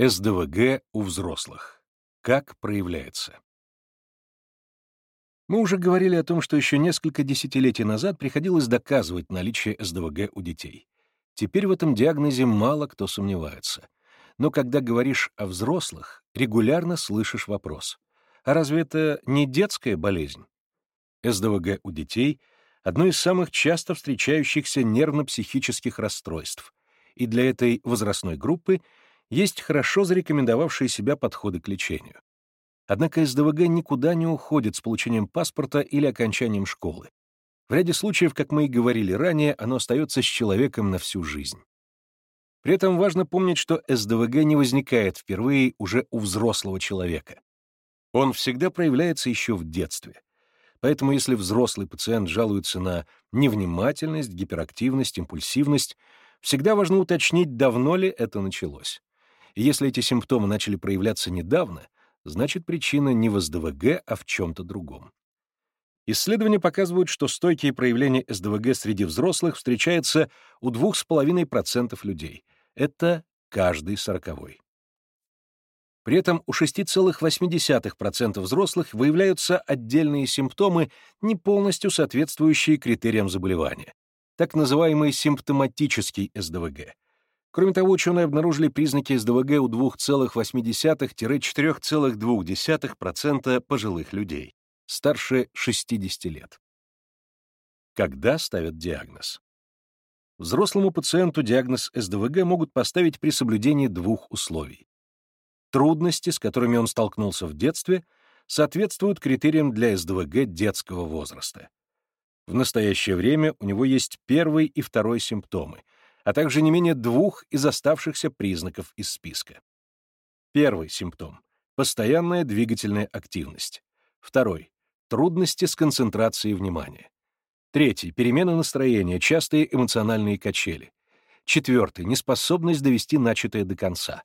СДВГ у взрослых. Как проявляется? Мы уже говорили о том, что еще несколько десятилетий назад приходилось доказывать наличие СДВГ у детей. Теперь в этом диагнозе мало кто сомневается. Но когда говоришь о взрослых, регулярно слышишь вопрос. А разве это не детская болезнь? СДВГ у детей — одно из самых часто встречающихся нервно-психических расстройств, и для этой возрастной группы — есть хорошо зарекомендовавшие себя подходы к лечению. Однако СДВГ никуда не уходит с получением паспорта или окончанием школы. В ряде случаев, как мы и говорили ранее, оно остается с человеком на всю жизнь. При этом важно помнить, что СДВГ не возникает впервые уже у взрослого человека. Он всегда проявляется еще в детстве. Поэтому если взрослый пациент жалуется на невнимательность, гиперактивность, импульсивность, всегда важно уточнить, давно ли это началось. Если эти симптомы начали проявляться недавно, значит причина не в СДВГ, а в чем-то другом. Исследования показывают, что стойкие проявления СДВГ среди взрослых встречаются у 2,5% людей. Это каждый сороковой. При этом у 6,8% взрослых выявляются отдельные симптомы, не полностью соответствующие критериям заболевания, так называемый симптоматический СДВГ, Кроме того, ученые обнаружили признаки СДВГ у 2,8-4,2% пожилых людей, старше 60 лет. Когда ставят диагноз? Взрослому пациенту диагноз СДВГ могут поставить при соблюдении двух условий. Трудности, с которыми он столкнулся в детстве, соответствуют критериям для СДВГ детского возраста. В настоящее время у него есть первый и второй симптомы — а также не менее двух из оставшихся признаков из списка. Первый симптом — постоянная двигательная активность. Второй — трудности с концентрацией внимания. Третий — перемена настроения, частые эмоциональные качели. Четвертый — неспособность довести начатое до конца.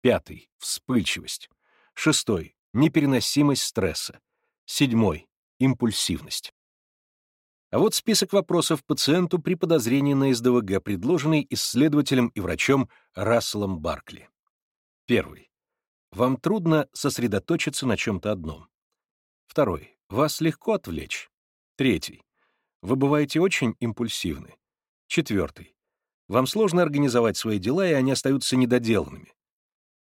Пятый — вспыльчивость. Шестой — непереносимость стресса. Седьмой — импульсивность. А вот список вопросов пациенту при подозрении на СДВГ, предложенный исследователем и врачом Расселом Баркли. Первый. Вам трудно сосредоточиться на чем-то одном. Второй. Вас легко отвлечь. Третий. Вы бываете очень импульсивны. Четвертый. Вам сложно организовать свои дела, и они остаются недоделанными.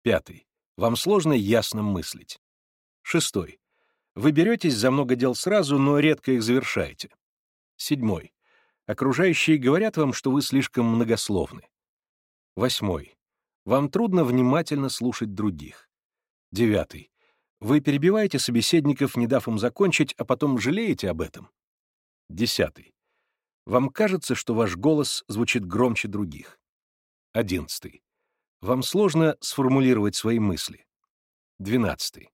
Пятый. Вам сложно ясно мыслить. Шестой. Вы беретесь за много дел сразу, но редко их завершаете. Седьмой. Окружающие говорят вам, что вы слишком многословны. Восьмой. Вам трудно внимательно слушать других. Девятый. Вы перебиваете собеседников, не дав им закончить, а потом жалеете об этом. Десятый. Вам кажется, что ваш голос звучит громче других. Одиннадцатый. Вам сложно сформулировать свои мысли. Двенадцатый.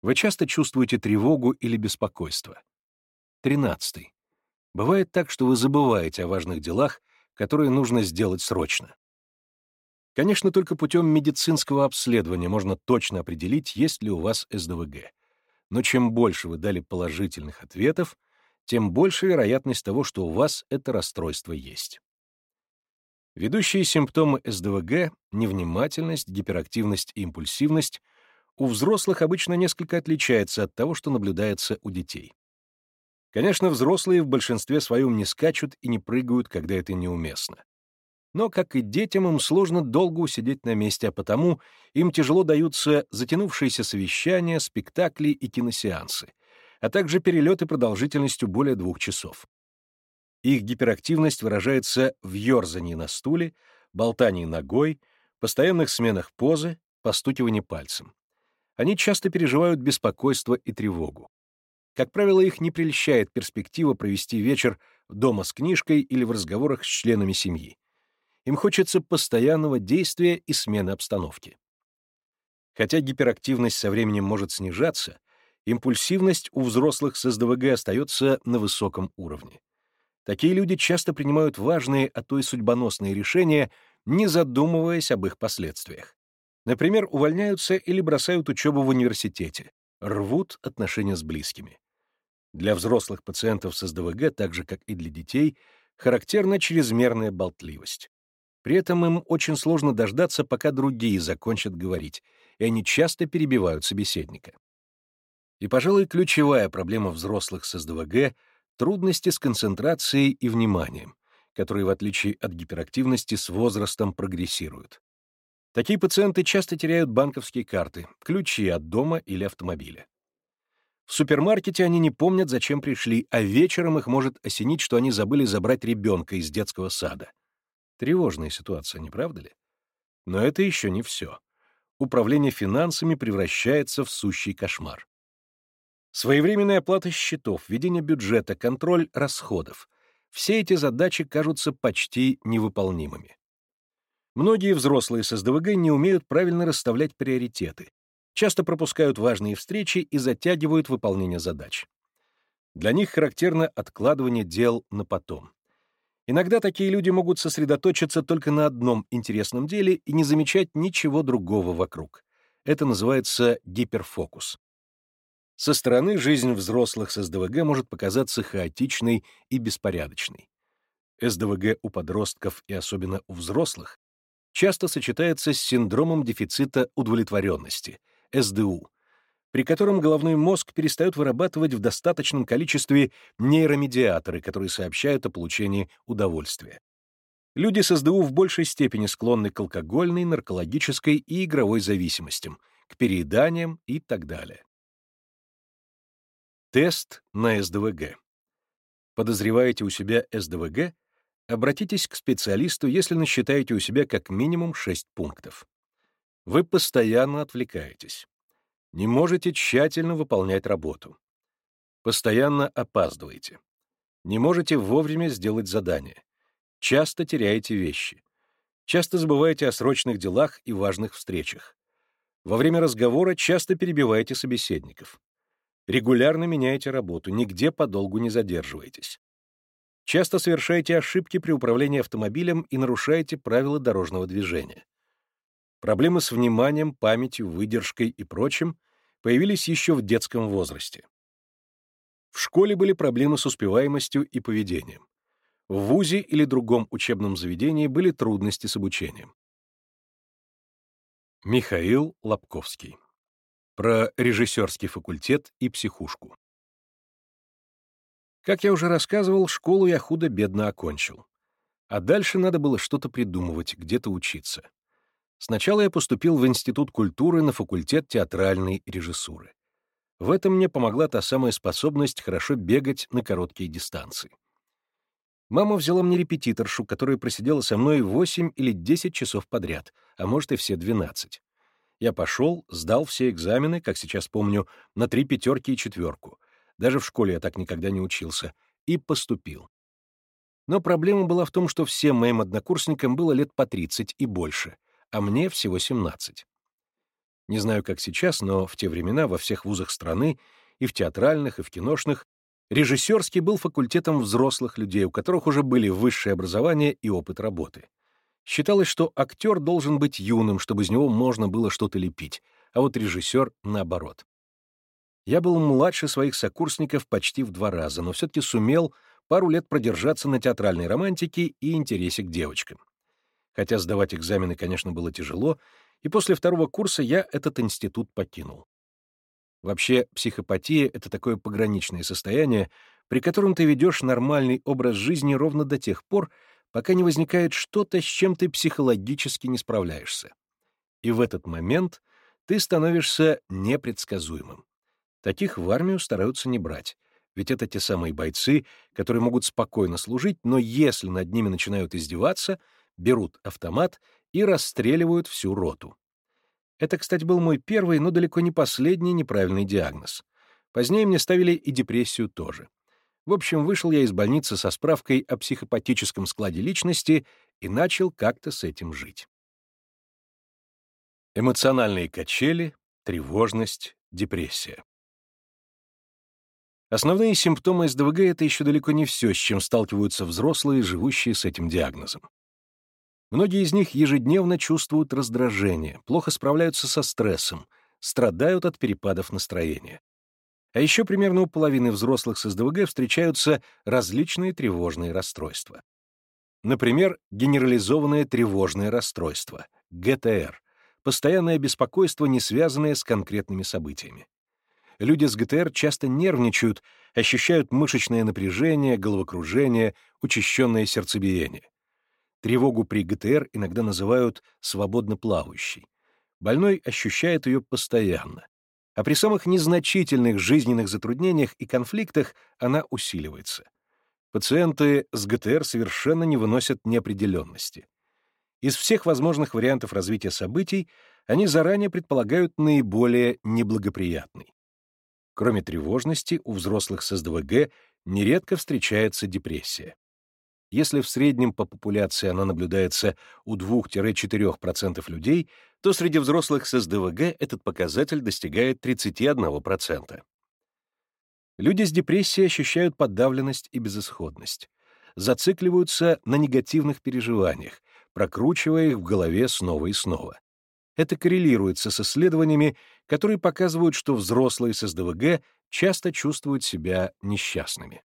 Вы часто чувствуете тревогу или беспокойство. Тринадцатый. Бывает так, что вы забываете о важных делах, которые нужно сделать срочно. Конечно, только путем медицинского обследования можно точно определить, есть ли у вас СДВГ. Но чем больше вы дали положительных ответов, тем больше вероятность того, что у вас это расстройство есть. Ведущие симптомы СДВГ — невнимательность, гиперактивность и импульсивность — у взрослых обычно несколько отличается от того, что наблюдается у детей. Конечно, взрослые в большинстве своем не скачут и не прыгают, когда это неуместно. Но, как и детям, им сложно долго усидеть на месте, а потому им тяжело даются затянувшиеся совещания, спектакли и киносеансы, а также перелеты продолжительностью более двух часов. Их гиперактивность выражается в ерзании на стуле, болтании ногой, постоянных сменах позы, постукивании пальцем. Они часто переживают беспокойство и тревогу. Как правило, их не прельщает перспектива провести вечер дома с книжкой или в разговорах с членами семьи. Им хочется постоянного действия и смены обстановки. Хотя гиперактивность со временем может снижаться, импульсивность у взрослых с СДВГ остается на высоком уровне. Такие люди часто принимают важные, а то и судьбоносные решения, не задумываясь об их последствиях. Например, увольняются или бросают учебу в университете, рвут отношения с близкими. Для взрослых пациентов с СДВГ, так же как и для детей, характерна чрезмерная болтливость. При этом им очень сложно дождаться, пока другие закончат говорить, и они часто перебивают собеседника. И, пожалуй, ключевая проблема взрослых с СДВГ — трудности с концентрацией и вниманием, которые, в отличие от гиперактивности, с возрастом прогрессируют. Такие пациенты часто теряют банковские карты, ключи от дома или автомобиля. В супермаркете они не помнят, зачем пришли, а вечером их может осенить, что они забыли забрать ребенка из детского сада. Тревожная ситуация, не правда ли? Но это еще не все. Управление финансами превращается в сущий кошмар. Своевременная оплата счетов, ведение бюджета, контроль расходов — все эти задачи кажутся почти невыполнимыми. Многие взрослые с СДВГ не умеют правильно расставлять приоритеты, часто пропускают важные встречи и затягивают выполнение задач. Для них характерно откладывание дел на потом. Иногда такие люди могут сосредоточиться только на одном интересном деле и не замечать ничего другого вокруг. Это называется гиперфокус. Со стороны жизнь взрослых с СДВГ может показаться хаотичной и беспорядочной. СДВГ у подростков и особенно у взрослых часто сочетается с синдромом дефицита удовлетворенности, СДУ, при котором головной мозг перестает вырабатывать в достаточном количестве нейромедиаторы, которые сообщают о получении удовольствия. Люди с СДУ в большей степени склонны к алкогольной, наркологической и игровой зависимостям, к перееданиям и так далее. Тест на СДВГ. Подозреваете у себя СДВГ? Обратитесь к специалисту, если насчитаете у себя как минимум 6 пунктов. Вы постоянно отвлекаетесь. Не можете тщательно выполнять работу. Постоянно опаздываете. Не можете вовремя сделать задание. Часто теряете вещи. Часто забываете о срочных делах и важных встречах. Во время разговора часто перебиваете собеседников. Регулярно меняете работу, нигде подолгу не задерживаетесь. Часто совершаете ошибки при управлении автомобилем и нарушаете правила дорожного движения. Проблемы с вниманием, памятью, выдержкой и прочим появились еще в детском возрасте. В школе были проблемы с успеваемостью и поведением. В ВУЗе или другом учебном заведении были трудности с обучением. Михаил Лобковский. Про режиссерский факультет и психушку. Как я уже рассказывал, школу я худо-бедно окончил. А дальше надо было что-то придумывать, где-то учиться. Сначала я поступил в Институт культуры на факультет театральной режиссуры. В этом мне помогла та самая способность хорошо бегать на короткие дистанции. Мама взяла мне репетиторшу, которая просидела со мной 8 или 10 часов подряд, а может и все 12. Я пошел, сдал все экзамены, как сейчас помню, на три пятерки и четверку. Даже в школе я так никогда не учился. И поступил. Но проблема была в том, что всем моим однокурсникам было лет по 30 и больше — а мне всего 17. Не знаю, как сейчас, но в те времена во всех вузах страны, и в театральных, и в киношных, режиссерский был факультетом взрослых людей, у которых уже были высшее образование и опыт работы. Считалось, что актер должен быть юным, чтобы из него можно было что-то лепить, а вот режиссер — наоборот. Я был младше своих сокурсников почти в два раза, но все-таки сумел пару лет продержаться на театральной романтике и интересе к девочкам хотя сдавать экзамены, конечно, было тяжело, и после второго курса я этот институт покинул. Вообще, психопатия — это такое пограничное состояние, при котором ты ведешь нормальный образ жизни ровно до тех пор, пока не возникает что-то, с чем ты психологически не справляешься. И в этот момент ты становишься непредсказуемым. Таких в армию стараются не брать, ведь это те самые бойцы, которые могут спокойно служить, но если над ними начинают издеваться — берут автомат и расстреливают всю роту. Это, кстати, был мой первый, но далеко не последний неправильный диагноз. Позднее мне ставили и депрессию тоже. В общем, вышел я из больницы со справкой о психопатическом складе личности и начал как-то с этим жить. Эмоциональные качели, тревожность, депрессия. Основные симптомы СДВГ — это еще далеко не все, с чем сталкиваются взрослые, живущие с этим диагнозом. Многие из них ежедневно чувствуют раздражение, плохо справляются со стрессом, страдают от перепадов настроения. А еще примерно у половины взрослых с СДВГ встречаются различные тревожные расстройства. Например, генерализованное тревожное расстройство, ГТР, постоянное беспокойство, не связанное с конкретными событиями. Люди с ГТР часто нервничают, ощущают мышечное напряжение, головокружение, учащенное сердцебиение. Тревогу при ГТР иногда называют «свободно плавающей». Больной ощущает ее постоянно. А при самых незначительных жизненных затруднениях и конфликтах она усиливается. Пациенты с ГТР совершенно не выносят неопределенности. Из всех возможных вариантов развития событий они заранее предполагают наиболее неблагоприятный. Кроме тревожности, у взрослых с СДВГ нередко встречается депрессия. Если в среднем по популяции она наблюдается у 2-4% людей, то среди взрослых с СДВГ этот показатель достигает 31%. Люди с депрессией ощущают подавленность и безысходность, зацикливаются на негативных переживаниях, прокручивая их в голове снова и снова. Это коррелируется с исследованиями, которые показывают, что взрослые с СДВГ часто чувствуют себя несчастными.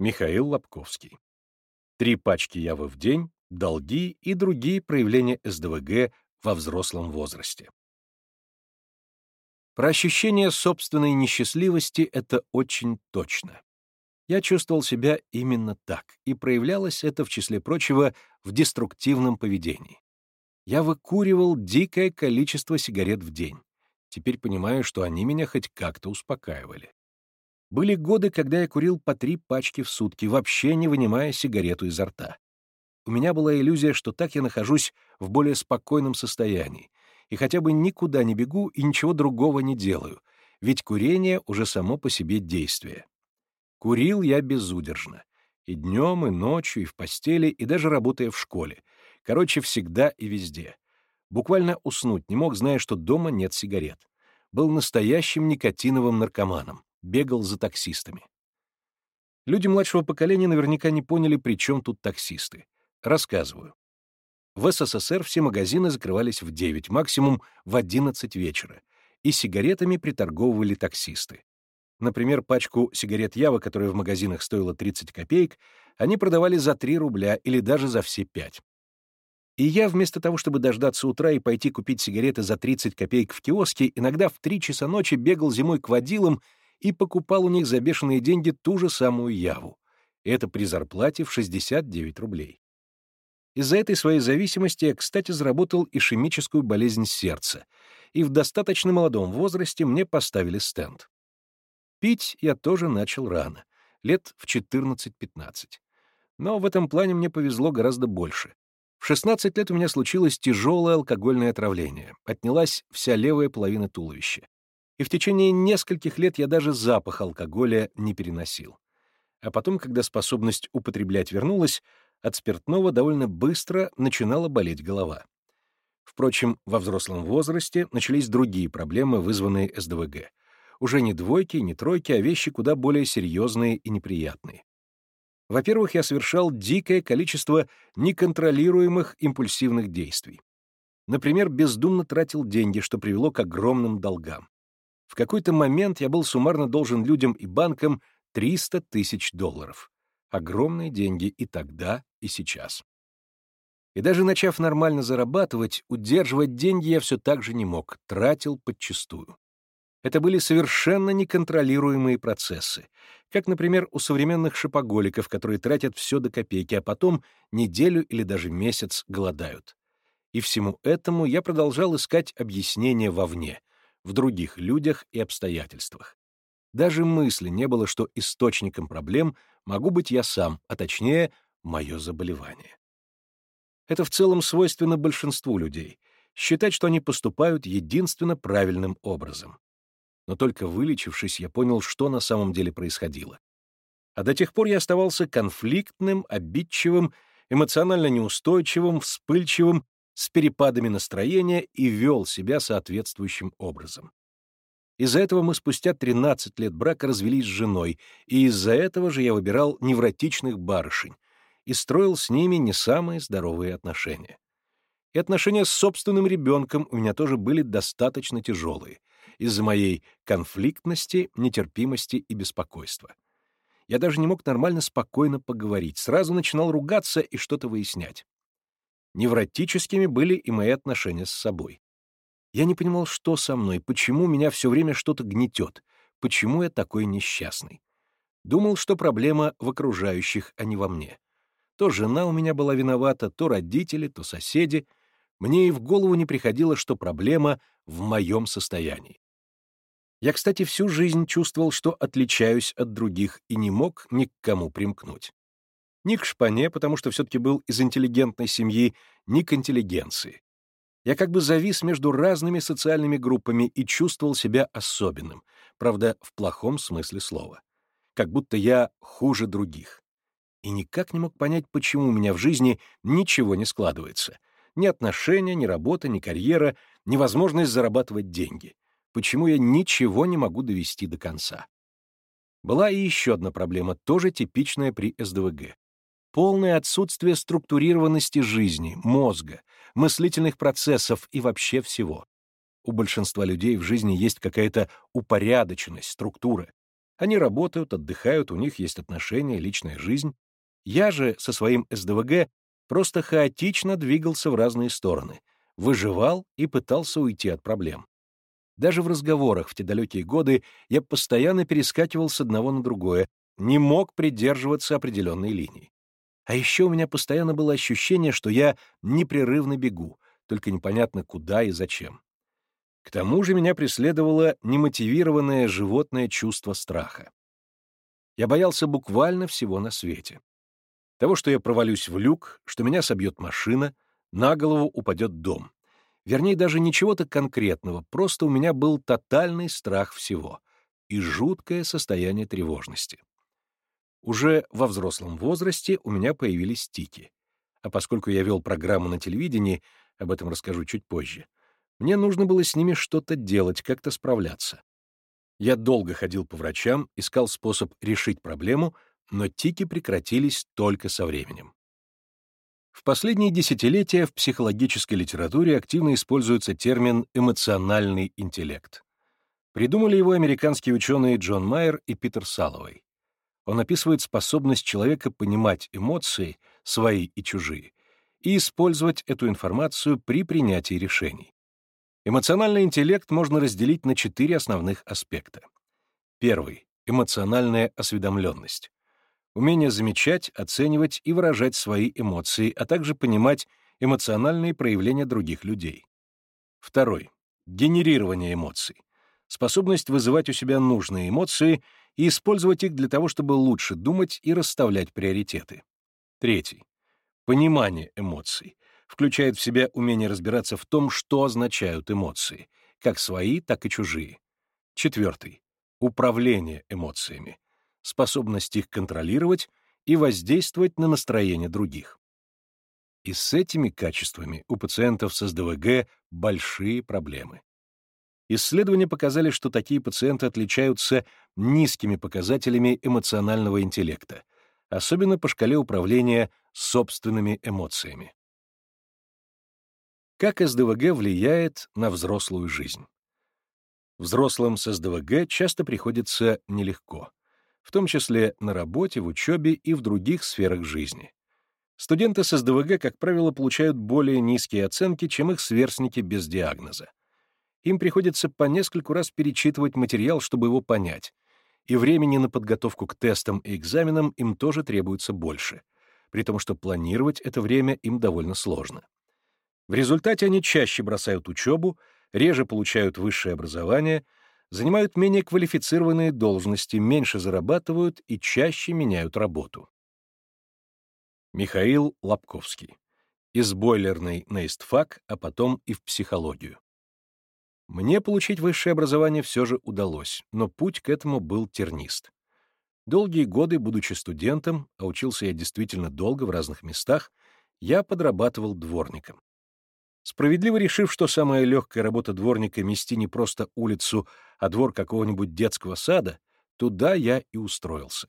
Михаил Лобковский. Три пачки явы в день, долги и другие проявления СДВГ во взрослом возрасте. Про ощущение собственной несчастливости это очень точно. Я чувствовал себя именно так, и проявлялось это, в числе прочего, в деструктивном поведении. Я выкуривал дикое количество сигарет в день. Теперь понимаю, что они меня хоть как-то успокаивали. Были годы, когда я курил по три пачки в сутки, вообще не вынимая сигарету изо рта. У меня была иллюзия, что так я нахожусь в более спокойном состоянии, и хотя бы никуда не бегу и ничего другого не делаю, ведь курение уже само по себе действие. Курил я безудержно. И днем, и ночью, и в постели, и даже работая в школе, Короче, всегда и везде. Буквально уснуть не мог, зная, что дома нет сигарет. Был настоящим никотиновым наркоманом. Бегал за таксистами. Люди младшего поколения наверняка не поняли, при чем тут таксисты. Рассказываю. В СССР все магазины закрывались в 9, максимум в 11 вечера, и сигаретами приторговывали таксисты. Например, пачку сигарет Ява, которая в магазинах стоила 30 копеек, они продавали за 3 рубля или даже за все 5. И я вместо того, чтобы дождаться утра и пойти купить сигареты за 30 копеек в киоске, иногда в 3 часа ночи бегал зимой к водилам и покупал у них за бешеные деньги ту же самую яву. Это при зарплате в 69 рублей. Из-за этой своей зависимости я, кстати, заработал ишемическую болезнь сердца, и в достаточно молодом возрасте мне поставили стенд. Пить я тоже начал рано, лет в 14-15. Но в этом плане мне повезло гораздо больше. В 16 лет у меня случилось тяжелое алкогольное отравление, отнялась вся левая половина туловища. И в течение нескольких лет я даже запах алкоголя не переносил. А потом, когда способность употреблять вернулась, от спиртного довольно быстро начинала болеть голова. Впрочем, во взрослом возрасте начались другие проблемы, вызванные СДВГ. Уже не двойки, не тройки, а вещи куда более серьезные и неприятные. Во-первых, я совершал дикое количество неконтролируемых импульсивных действий. Например, бездумно тратил деньги, что привело к огромным долгам. В какой-то момент я был суммарно должен людям и банкам 300 тысяч долларов. Огромные деньги и тогда, и сейчас. И даже начав нормально зарабатывать, удерживать деньги я все так же не мог, тратил подчистую. Это были совершенно неконтролируемые процессы, как, например, у современных шопоголиков, которые тратят все до копейки, а потом неделю или даже месяц голодают. И всему этому я продолжал искать объяснения вовне, в других людях и обстоятельствах. Даже мысли не было, что источником проблем могу быть я сам, а точнее, мое заболевание. Это в целом свойственно большинству людей — считать, что они поступают единственно правильным образом но только вылечившись, я понял, что на самом деле происходило. А до тех пор я оставался конфликтным, обидчивым, эмоционально неустойчивым, вспыльчивым, с перепадами настроения и вел себя соответствующим образом. Из-за этого мы спустя 13 лет брака развелись с женой, и из-за этого же я выбирал невротичных барышень и строил с ними не самые здоровые отношения. И отношения с собственным ребенком у меня тоже были достаточно тяжелые, из-за моей конфликтности, нетерпимости и беспокойства. Я даже не мог нормально спокойно поговорить, сразу начинал ругаться и что-то выяснять. Невротическими были и мои отношения с собой. Я не понимал, что со мной, почему меня все время что-то гнетет, почему я такой несчастный. Думал, что проблема в окружающих, а не во мне. То жена у меня была виновата, то родители, то соседи. Мне и в голову не приходило, что проблема в моем состоянии. Я, кстати, всю жизнь чувствовал, что отличаюсь от других и не мог ни к кому примкнуть. Ни к шпане, потому что все-таки был из интеллигентной семьи, ни к интеллигенции. Я как бы завис между разными социальными группами и чувствовал себя особенным, правда, в плохом смысле слова. Как будто я хуже других. И никак не мог понять, почему у меня в жизни ничего не складывается. Ни отношения, ни работа, ни карьера, ни возможность зарабатывать деньги. Почему я ничего не могу довести до конца. Была и еще одна проблема, тоже типичная при СДВГ полное отсутствие структурированности жизни, мозга, мыслительных процессов и вообще всего. У большинства людей в жизни есть какая-то упорядоченность, структура. Они работают, отдыхают, у них есть отношения, личная жизнь. Я же со своим СДВГ просто хаотично двигался в разные стороны, выживал и пытался уйти от проблем. Даже в разговорах в те далекие годы я постоянно перескакивал с одного на другое, не мог придерживаться определенной линии. А еще у меня постоянно было ощущение, что я непрерывно бегу, только непонятно куда и зачем. К тому же меня преследовало немотивированное животное чувство страха. Я боялся буквально всего на свете. Того, что я провалюсь в люк, что меня собьет машина, на голову упадет дом. Вернее, даже ничего-то конкретного, просто у меня был тотальный страх всего и жуткое состояние тревожности. Уже во взрослом возрасте у меня появились тики. А поскольку я вел программу на телевидении, об этом расскажу чуть позже, мне нужно было с ними что-то делать, как-то справляться. Я долго ходил по врачам, искал способ решить проблему, но тики прекратились только со временем. В последние десятилетия в психологической литературе активно используется термин «эмоциональный интеллект». Придумали его американские ученые Джон Майер и Питер Саловой. Он описывает способность человека понимать эмоции, свои и чужие, и использовать эту информацию при принятии решений. Эмоциональный интеллект можно разделить на четыре основных аспекта. Первый — эмоциональная осведомленность. Умение замечать, оценивать и выражать свои эмоции, а также понимать эмоциональные проявления других людей. Второй — генерирование эмоций. Способность вызывать у себя нужные эмоции и использовать их для того, чтобы лучше думать и расставлять приоритеты. Третий. Понимание эмоций. Включает в себя умение разбираться в том, что означают эмоции, как свои, так и чужие. Четвертый. Управление эмоциями. Способность их контролировать и воздействовать на настроение других. И с этими качествами у пациентов с СДВГ большие проблемы. Исследования показали, что такие пациенты отличаются низкими показателями эмоционального интеллекта, особенно по шкале управления собственными эмоциями. Как СДВГ влияет на взрослую жизнь? Взрослым с СДВГ часто приходится нелегко, в том числе на работе, в учебе и в других сферах жизни. Студенты с СДВГ, как правило, получают более низкие оценки, чем их сверстники без диагноза им приходится по нескольку раз перечитывать материал, чтобы его понять, и времени на подготовку к тестам и экзаменам им тоже требуется больше, при том, что планировать это время им довольно сложно. В результате они чаще бросают учебу, реже получают высшее образование, занимают менее квалифицированные должности, меньше зарабатывают и чаще меняют работу. Михаил Лобковский. Из бойлерной на истфак, а потом и в психологию. Мне получить высшее образование все же удалось, но путь к этому был тернист. Долгие годы, будучи студентом, а учился я действительно долго в разных местах, я подрабатывал дворником. Справедливо решив, что самая легкая работа дворника — мести не просто улицу, а двор какого-нибудь детского сада, туда я и устроился.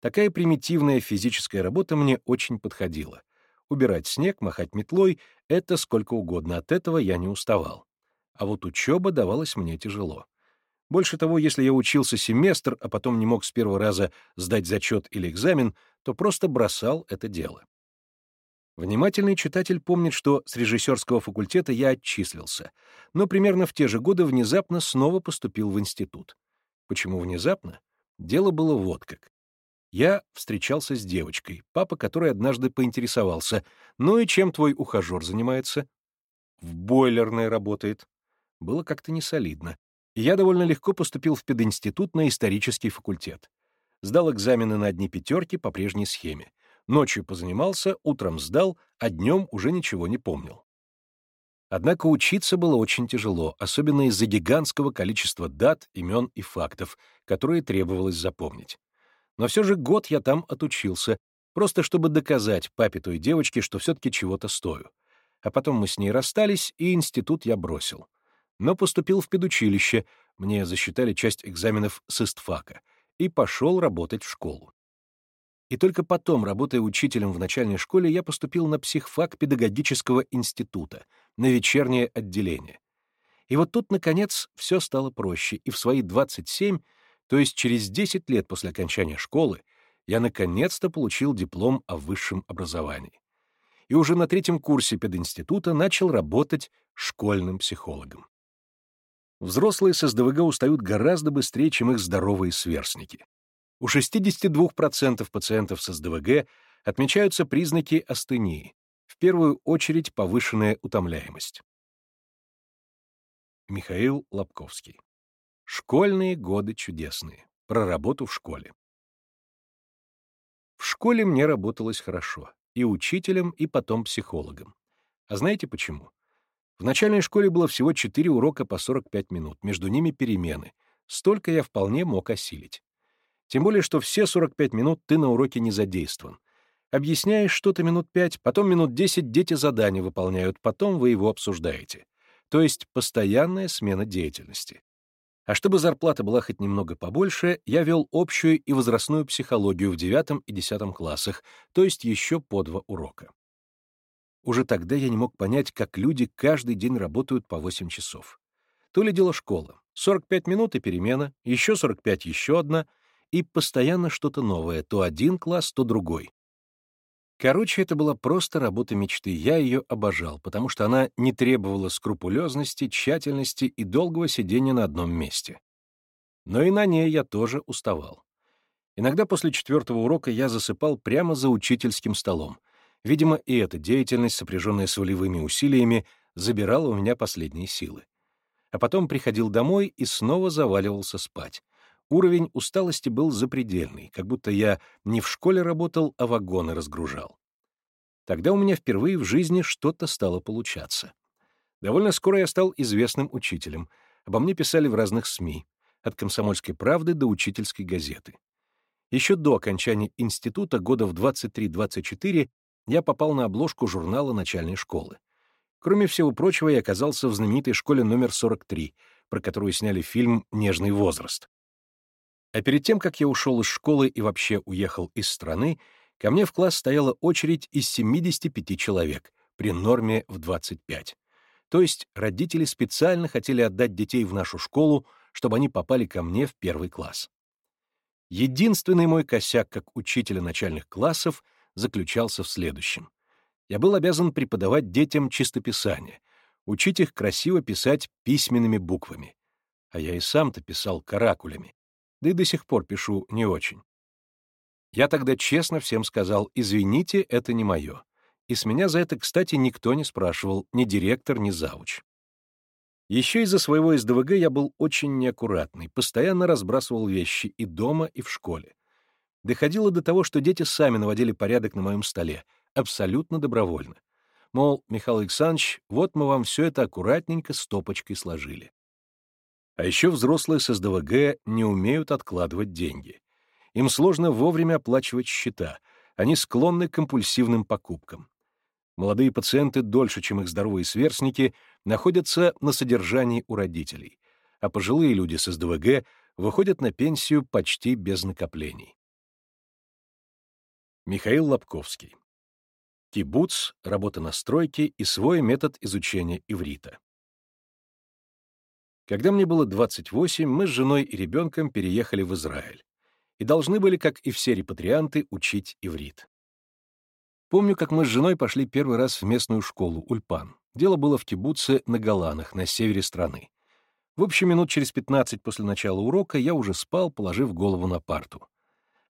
Такая примитивная физическая работа мне очень подходила. Убирать снег, махать метлой — это сколько угодно, от этого я не уставал. А вот учеба давалась мне тяжело. Больше того, если я учился семестр, а потом не мог с первого раза сдать зачет или экзамен, то просто бросал это дело. Внимательный читатель помнит, что с режиссерского факультета я отчислился, но примерно в те же годы внезапно снова поступил в институт. Почему внезапно? Дело было вот как. Я встречался с девочкой, папа которой однажды поинтересовался, «Ну и чем твой ухажер занимается?» «В бойлерной работает». Было как-то несолидно. И я довольно легко поступил в пединститут на исторический факультет. Сдал экзамены на одни пятерки по прежней схеме. Ночью позанимался, утром сдал, а днем уже ничего не помнил. Однако учиться было очень тяжело, особенно из-за гигантского количества дат, имен и фактов, которые требовалось запомнить. Но все же год я там отучился, просто чтобы доказать папе той девочки, что все-таки чего-то стою. А потом мы с ней расстались, и институт я бросил. Но поступил в педучилище, мне засчитали часть экзаменов с истфака, и пошел работать в школу. И только потом, работая учителем в начальной школе, я поступил на психфак педагогического института, на вечернее отделение. И вот тут, наконец, все стало проще, и в свои 27, то есть через 10 лет после окончания школы, я наконец-то получил диплом о высшем образовании. И уже на третьем курсе пединститута начал работать школьным психологом. Взрослые с СДВГ устают гораздо быстрее, чем их здоровые сверстники. У 62% пациентов с СДВГ отмечаются признаки астении, в первую очередь повышенная утомляемость. Михаил Лобковский. Школьные годы чудесные. Про работу в школе. В школе мне работалось хорошо. И учителем, и потом психологом. А знаете почему? В начальной школе было всего 4 урока по 45 минут, между ними перемены. Столько я вполне мог осилить. Тем более, что все 45 минут ты на уроке не задействован. Объясняешь что-то минут пять, потом минут десять дети задания выполняют, потом вы его обсуждаете. То есть постоянная смена деятельности. А чтобы зарплата была хоть немного побольше, я вел общую и возрастную психологию в девятом и десятом классах, то есть еще по два урока. Уже тогда я не мог понять, как люди каждый день работают по 8 часов. То ли дело школа. 45 минут и перемена, еще 45 еще одна — и постоянно что-то новое, то один класс, то другой. Короче, это была просто работа мечты, я ее обожал, потому что она не требовала скрупулезности, тщательности и долгого сидения на одном месте. Но и на ней я тоже уставал. Иногда после четвертого урока я засыпал прямо за учительским столом. Видимо, и эта деятельность, сопряженная с волевыми усилиями, забирала у меня последние силы. А потом приходил домой и снова заваливался спать. Уровень усталости был запредельный, как будто я не в школе работал, а вагоны разгружал. Тогда у меня впервые в жизни что-то стало получаться. Довольно скоро я стал известным учителем. Обо мне писали в разных СМИ, от «Комсомольской правды» до «Учительской газеты». Еще до окончания института, года в 23-24, я попал на обложку журнала начальной школы. Кроме всего прочего, я оказался в знаменитой школе номер 43, про которую сняли фильм «Нежный возраст». А перед тем, как я ушел из школы и вообще уехал из страны, ко мне в класс стояла очередь из 75 человек, при норме в 25. То есть родители специально хотели отдать детей в нашу школу, чтобы они попали ко мне в первый класс. Единственный мой косяк как учителя начальных классов заключался в следующем. Я был обязан преподавать детям чистописание, учить их красиво писать письменными буквами. А я и сам-то писал каракулями да и до сих пор пишу не очень. Я тогда честно всем сказал, извините, это не мое. И с меня за это, кстати, никто не спрашивал, ни директор, ни завуч. Еще из-за своего СДВГ я был очень неаккуратный, постоянно разбрасывал вещи и дома, и в школе. Доходило до того, что дети сами наводили порядок на моем столе, абсолютно добровольно. Мол, Михаил Александрович, вот мы вам все это аккуратненько стопочкой сложили. А еще взрослые с СДВГ не умеют откладывать деньги. Им сложно вовремя оплачивать счета, они склонны к компульсивным покупкам. Молодые пациенты дольше, чем их здоровые сверстники, находятся на содержании у родителей, а пожилые люди с СДВГ выходят на пенсию почти без накоплений. Михаил Лобковский. Кибуц, работа на стройке и свой метод изучения иврита. Когда мне было 28, мы с женой и ребенком переехали в Израиль и должны были, как и все репатрианты, учить иврит. Помню, как мы с женой пошли первый раз в местную школу, Ульпан. Дело было в кибуце на Голанах, на севере страны. В общем, минут через 15 после начала урока я уже спал, положив голову на парту.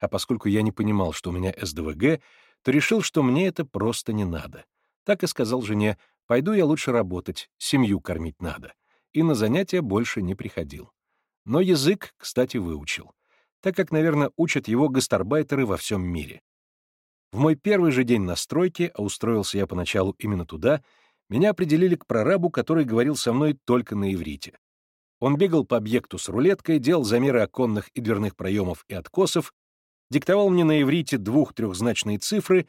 А поскольку я не понимал, что у меня СДВГ, то решил, что мне это просто не надо. Так и сказал жене, пойду я лучше работать, семью кормить надо. И на занятия больше не приходил. Но язык, кстати, выучил. Так как, наверное, учат его гастарбайтеры во всем мире. В мой первый же день на стройке, а устроился я поначалу именно туда, меня определили к прорабу, который говорил со мной только на иврите. Он бегал по объекту с рулеткой, делал замеры оконных и дверных проемов и откосов, диктовал мне на иврите двух-трехзначные цифры,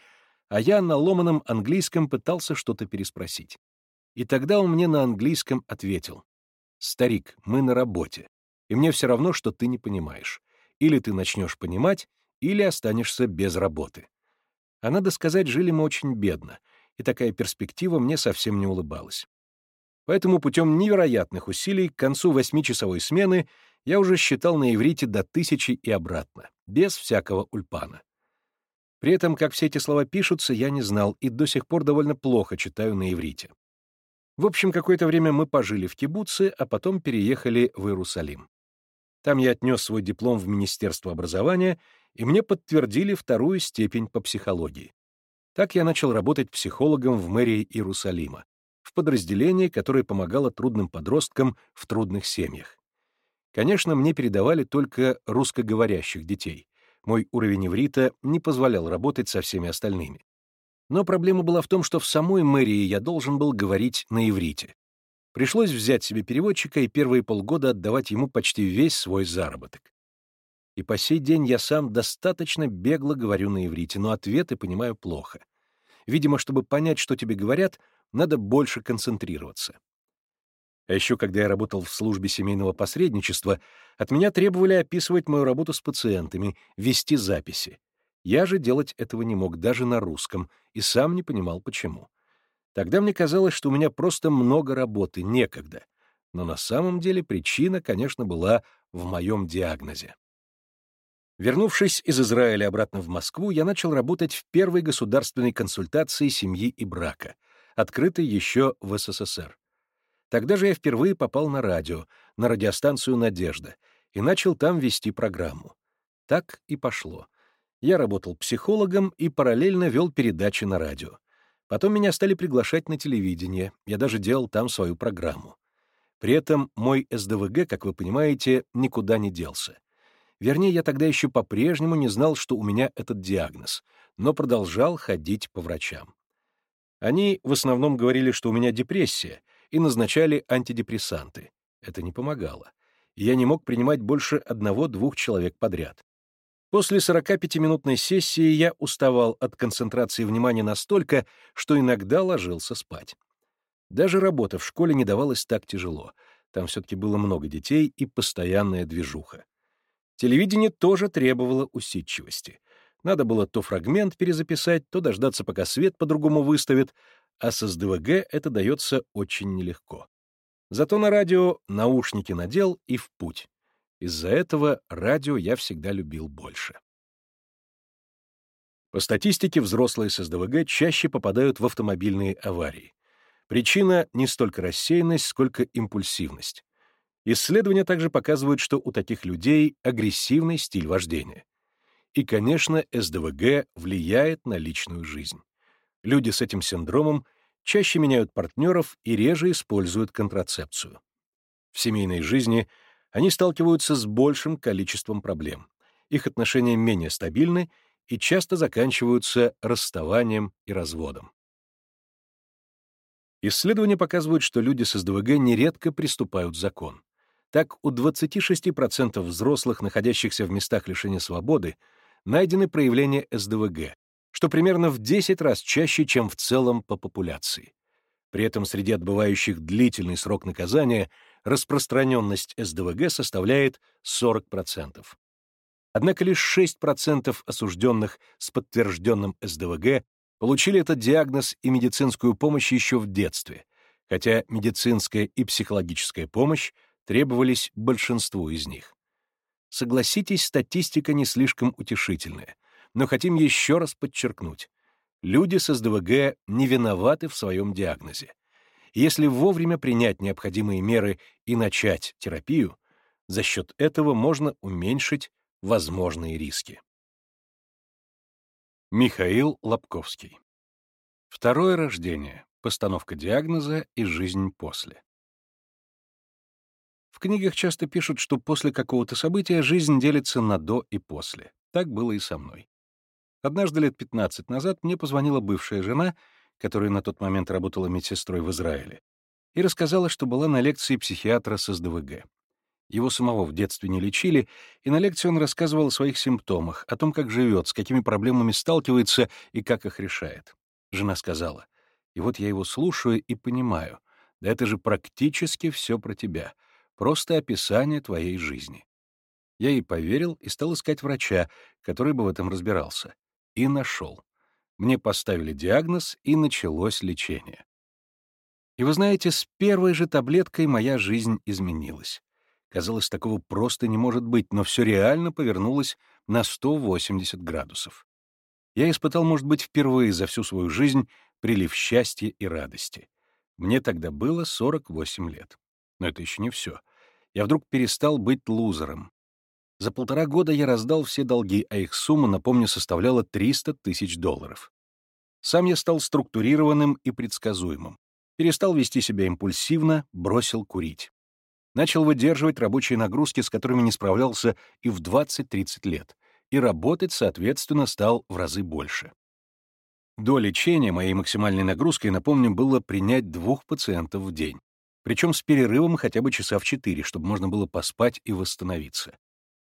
а я на ломаном английском пытался что-то переспросить. И тогда он мне на английском ответил. «Старик, мы на работе, и мне все равно, что ты не понимаешь. Или ты начнешь понимать, или останешься без работы». А надо сказать, жили мы очень бедно, и такая перспектива мне совсем не улыбалась. Поэтому путем невероятных усилий к концу восьмичасовой смены я уже считал на иврите до тысячи и обратно, без всякого ульпана. При этом, как все эти слова пишутся, я не знал и до сих пор довольно плохо читаю на иврите. В общем, какое-то время мы пожили в Кибуце, а потом переехали в Иерусалим. Там я отнес свой диплом в Министерство образования, и мне подтвердили вторую степень по психологии. Так я начал работать психологом в мэрии Иерусалима, в подразделении, которое помогало трудным подросткам в трудных семьях. Конечно, мне передавали только русскоговорящих детей. Мой уровень иврита не позволял работать со всеми остальными. Но проблема была в том, что в самой мэрии я должен был говорить на иврите. Пришлось взять себе переводчика и первые полгода отдавать ему почти весь свой заработок. И по сей день я сам достаточно бегло говорю на иврите, но ответы понимаю плохо. Видимо, чтобы понять, что тебе говорят, надо больше концентрироваться. А еще, когда я работал в службе семейного посредничества, от меня требовали описывать мою работу с пациентами, вести записи. Я же делать этого не мог даже на русском, и сам не понимал, почему. Тогда мне казалось, что у меня просто много работы, некогда. Но на самом деле причина, конечно, была в моем диагнозе. Вернувшись из Израиля обратно в Москву, я начал работать в первой государственной консультации семьи и брака, открытой еще в СССР. Тогда же я впервые попал на радио, на радиостанцию «Надежда», и начал там вести программу. Так и пошло. Я работал психологом и параллельно вел передачи на радио. Потом меня стали приглашать на телевидение, я даже делал там свою программу. При этом мой СДВГ, как вы понимаете, никуда не делся. Вернее, я тогда еще по-прежнему не знал, что у меня этот диагноз, но продолжал ходить по врачам. Они в основном говорили, что у меня депрессия — и назначали антидепрессанты. Это не помогало. Я не мог принимать больше одного-двух человек подряд. После 45-минутной сессии я уставал от концентрации внимания настолько, что иногда ложился спать. Даже работа в школе не давалась так тяжело. Там все-таки было много детей и постоянная движуха. Телевидение тоже требовало усидчивости. Надо было то фрагмент перезаписать, то дождаться, пока свет по-другому выставит, а с СДВГ это дается очень нелегко. Зато на радио наушники надел и в путь. Из-за этого радио я всегда любил больше. По статистике, взрослые с СДВГ чаще попадают в автомобильные аварии. Причина не столько рассеянность, сколько импульсивность. Исследования также показывают, что у таких людей агрессивный стиль вождения. И, конечно, СДВГ влияет на личную жизнь. Люди с этим синдромом чаще меняют партнеров и реже используют контрацепцию. В семейной жизни они сталкиваются с большим количеством проблем. Их отношения менее стабильны и часто заканчиваются расставанием и разводом. Исследования показывают, что люди с СДВГ нередко приступают закон. Так, у 26% взрослых, находящихся в местах лишения свободы, найдены проявления СДВГ, что примерно в 10 раз чаще, чем в целом по популяции. При этом среди отбывающих длительный срок наказания распространенность СДВГ составляет 40%. Однако лишь 6% осужденных с подтвержденным СДВГ получили этот диагноз и медицинскую помощь еще в детстве, хотя медицинская и психологическая помощь требовались большинству из них. Согласитесь, статистика не слишком утешительная, но хотим еще раз подчеркнуть. Люди с СДВГ не виноваты в своем диагнозе. Если вовремя принять необходимые меры и начать терапию, за счет этого можно уменьшить возможные риски. Михаил Лобковский. Второе рождение. Постановка диагноза и жизнь после. В книгах часто пишут, что после какого-то события жизнь делится на «до» и «после». Так было и со мной. Однажды лет 15 назад мне позвонила бывшая жена, которая на тот момент работала медсестрой в Израиле, и рассказала, что была на лекции психиатра с СДВГ. Его самого в детстве не лечили, и на лекции он рассказывал о своих симптомах, о том, как живет, с какими проблемами сталкивается и как их решает. Жена сказала, и вот я его слушаю и понимаю, да это же практически все про тебя, просто описание твоей жизни. Я ей поверил и стал искать врача, который бы в этом разбирался. И нашел. Мне поставили диагноз, и началось лечение. И вы знаете, с первой же таблеткой моя жизнь изменилась. Казалось, такого просто не может быть, но все реально повернулось на 180 градусов. Я испытал, может быть, впервые за всю свою жизнь прилив счастья и радости. Мне тогда было 48 лет. Но это еще не все. Я вдруг перестал быть лузером. За полтора года я раздал все долги, а их сумма, напомню, составляла 300 тысяч долларов. Сам я стал структурированным и предсказуемым. Перестал вести себя импульсивно, бросил курить начал выдерживать рабочие нагрузки, с которыми не справлялся и в 20-30 лет, и работать, соответственно, стал в разы больше. До лечения моей максимальной нагрузкой, напомню, было принять двух пациентов в день, причем с перерывом хотя бы часа в четыре, чтобы можно было поспать и восстановиться.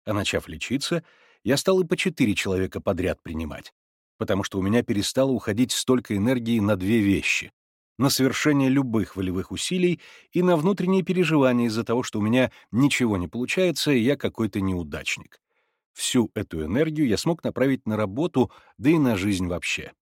А начав лечиться, я стал и по четыре человека подряд принимать, потому что у меня перестало уходить столько энергии на две вещи на совершение любых волевых усилий и на внутренние переживания из-за того, что у меня ничего не получается, и я какой-то неудачник. Всю эту энергию я смог направить на работу, да и на жизнь вообще.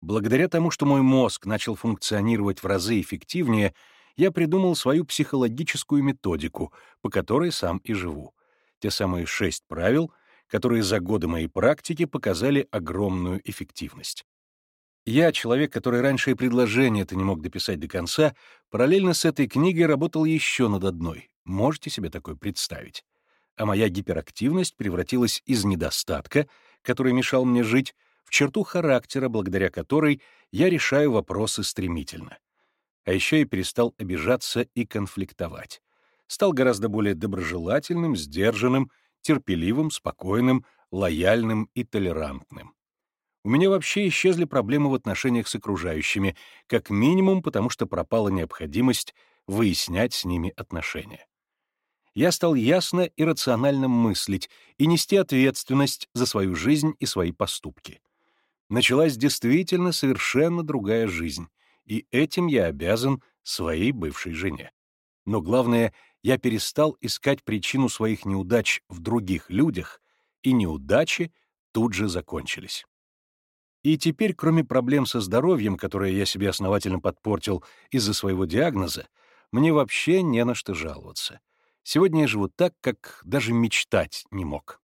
Благодаря тому, что мой мозг начал функционировать в разы эффективнее, я придумал свою психологическую методику, по которой сам и живу. Те самые шесть правил, которые за годы моей практики показали огромную эффективность. Я, человек, который раньше и предложение-то не мог дописать до конца, параллельно с этой книгой работал еще над одной. Можете себе такое представить? А моя гиперактивность превратилась из недостатка, который мешал мне жить, в черту характера, благодаря которой я решаю вопросы стремительно. А еще я перестал обижаться и конфликтовать. Стал гораздо более доброжелательным, сдержанным, терпеливым, спокойным, лояльным и толерантным. У меня вообще исчезли проблемы в отношениях с окружающими, как минимум потому, что пропала необходимость выяснять с ними отношения. Я стал ясно и рационально мыслить и нести ответственность за свою жизнь и свои поступки. Началась действительно совершенно другая жизнь, и этим я обязан своей бывшей жене. Но главное, я перестал искать причину своих неудач в других людях, и неудачи тут же закончились. И теперь, кроме проблем со здоровьем, которые я себе основательно подпортил из-за своего диагноза, мне вообще не на что жаловаться. Сегодня я живу так, как даже мечтать не мог.